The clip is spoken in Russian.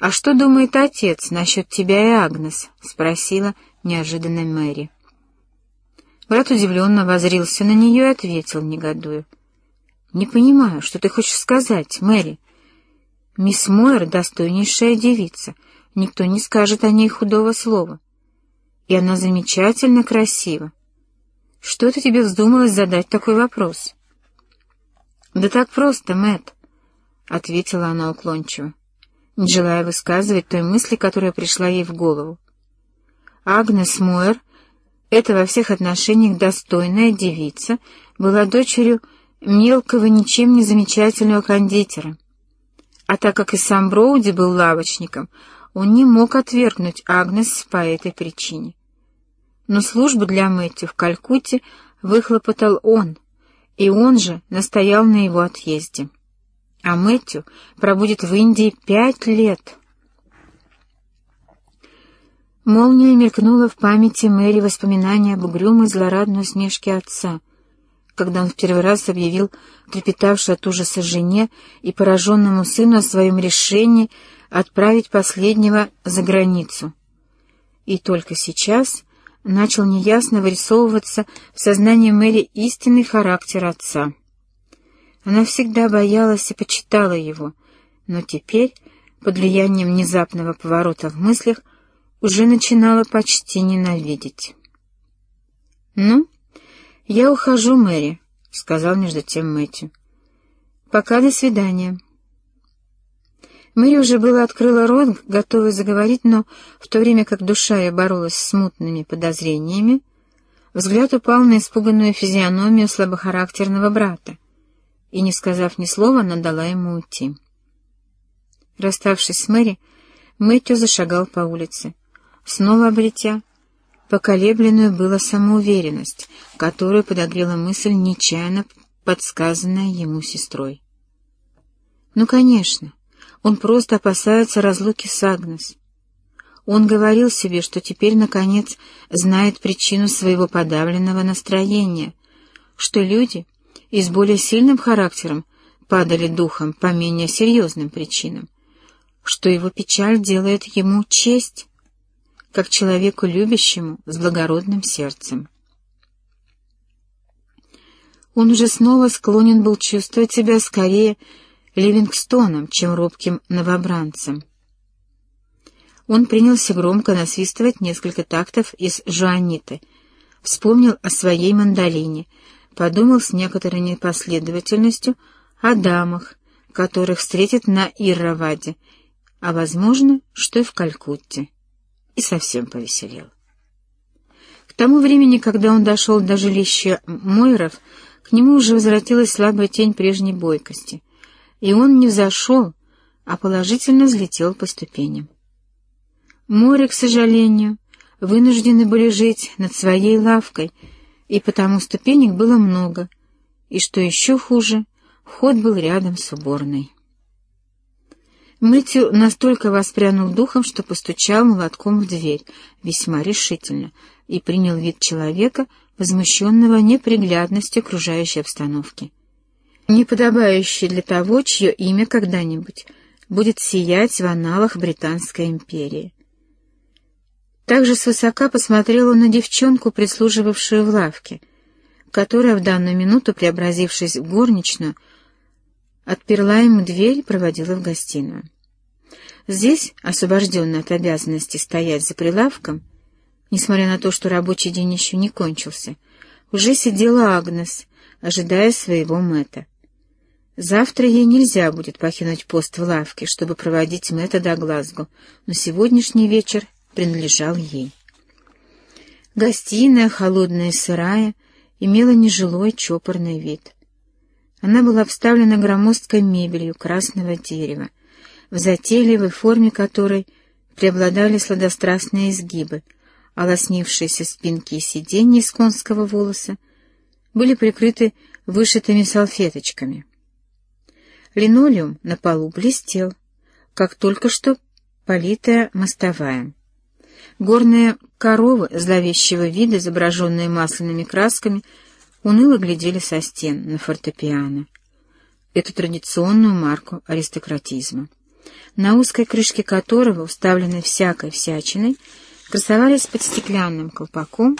«А что думает отец насчет тебя и Агнес?» — спросила неожиданно Мэри. Брат удивленно возрился на нее и ответил, негодуя. «Не понимаю, что ты хочешь сказать, Мэри. Мисс Мойер — достойнейшая девица, никто не скажет о ней худого слова. И она замечательно красива. Что это тебе вздумалось задать такой вопрос?» «Да так просто, Мэтт», — ответила она уклончиво, не желая высказывать той мысли, которая пришла ей в голову. Агнес Мойер, эта во всех отношениях достойная девица, была дочерью мелкого, ничем не замечательного кондитера. А так как и сам Броуди был лавочником, он не мог отвергнуть Агнес по этой причине. Но службу для Мэтью в Калькутте выхлопотал он — и он же настоял на его отъезде. А Мэтью пробудет в Индии пять лет. Молния мелькнула в памяти Мэри воспоминания об угрюмой злорадной усмешке отца, когда он в первый раз объявил трепетавшей от ужаса жене и пораженному сыну о своем решении отправить последнего за границу. И только сейчас начал неясно вырисовываться в сознании Мэри истинный характер отца. Она всегда боялась и почитала его, но теперь, под влиянием внезапного поворота в мыслях, уже начинала почти ненавидеть. «Ну, я ухожу, Мэри», — сказал между тем Мэтью. «Пока до свидания». Мэри уже было открыла рот, готовая заговорить, но в то время как душа ее боролась с смутными подозрениями, взгляд упал на испуганную физиономию слабохарактерного брата, и, не сказав ни слова, она дала ему уйти. Расставшись с Мэри, Мэтью зашагал по улице, снова обретя поколебленную была самоуверенность, которую подогрела мысль, нечаянно подсказанная ему сестрой. Ну, конечно, он просто опасается разлуки с Агнес. Он говорил себе, что теперь, наконец, знает причину своего подавленного настроения, что люди и с более сильным характером падали духом по менее серьезным причинам, что его печаль делает ему честь, как человеку любящему с благородным сердцем. Он уже снова склонен был чувствовать себя скорее Ливингстоном, чем робким новобранцем. Он принялся громко насвистывать несколько тактов из «Жуаниты», вспомнил о своей мандолине, подумал с некоторой непоследовательностью о дамах, которых встретит на Ирраваде, а, возможно, что и в Калькутте, и совсем повеселел. К тому времени, когда он дошел до жилища Мойров, к нему уже возвратилась слабая тень прежней бойкости — и он не взошел, а положительно взлетел по ступеням. Море, к сожалению, вынуждены были жить над своей лавкой, и потому ступенек было много, и, что еще хуже, вход был рядом с уборной. Мэтью настолько воспрянул духом, что постучал молотком в дверь, весьма решительно, и принял вид человека, возмущенного неприглядностью окружающей обстановки неподобающий для того, чье имя когда-нибудь будет сиять в аналах Британской империи. Также свысока посмотрел он на девчонку, прислуживавшую в лавке, которая в данную минуту, преобразившись в горничную, отперла ему дверь и проводила в гостиную. Здесь, освобожденный от обязанности стоять за прилавком, несмотря на то, что рабочий день еще не кончился, уже сидела Агнес, ожидая своего мэта. Завтра ей нельзя будет покинуть пост в лавке, чтобы проводить Мэтта до Глазго, но сегодняшний вечер принадлежал ей. Гостиная, холодная и сырая, имела нежилой чопорный вид. Она была обставлена громоздкой мебелью красного дерева, в затейливой форме которой преобладали сладострастные изгибы, а лоснившиеся спинки и сиденья из конского волоса были прикрыты вышитыми салфеточками — Линолеум на полу блестел, как только что политая мостовая. Горные коровы зловещего вида, изображенные масляными красками, уныло глядели со стен на фортепиано. Эту традиционную марку аристократизма. на узкой крышке которого, уставленной всякой всячиной, красовались под стеклянным колпаком